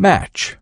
Match.